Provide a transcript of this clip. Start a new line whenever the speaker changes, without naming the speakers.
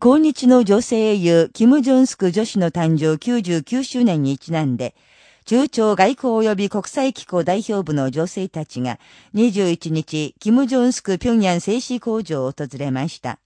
抗日の女性英雄、キム・ジョンスク女子の誕生99周年にちなんで、中朝外交及び国際機構代表部の女性たちが21日、キム・ジョンスク平壌製紙工場を訪れました。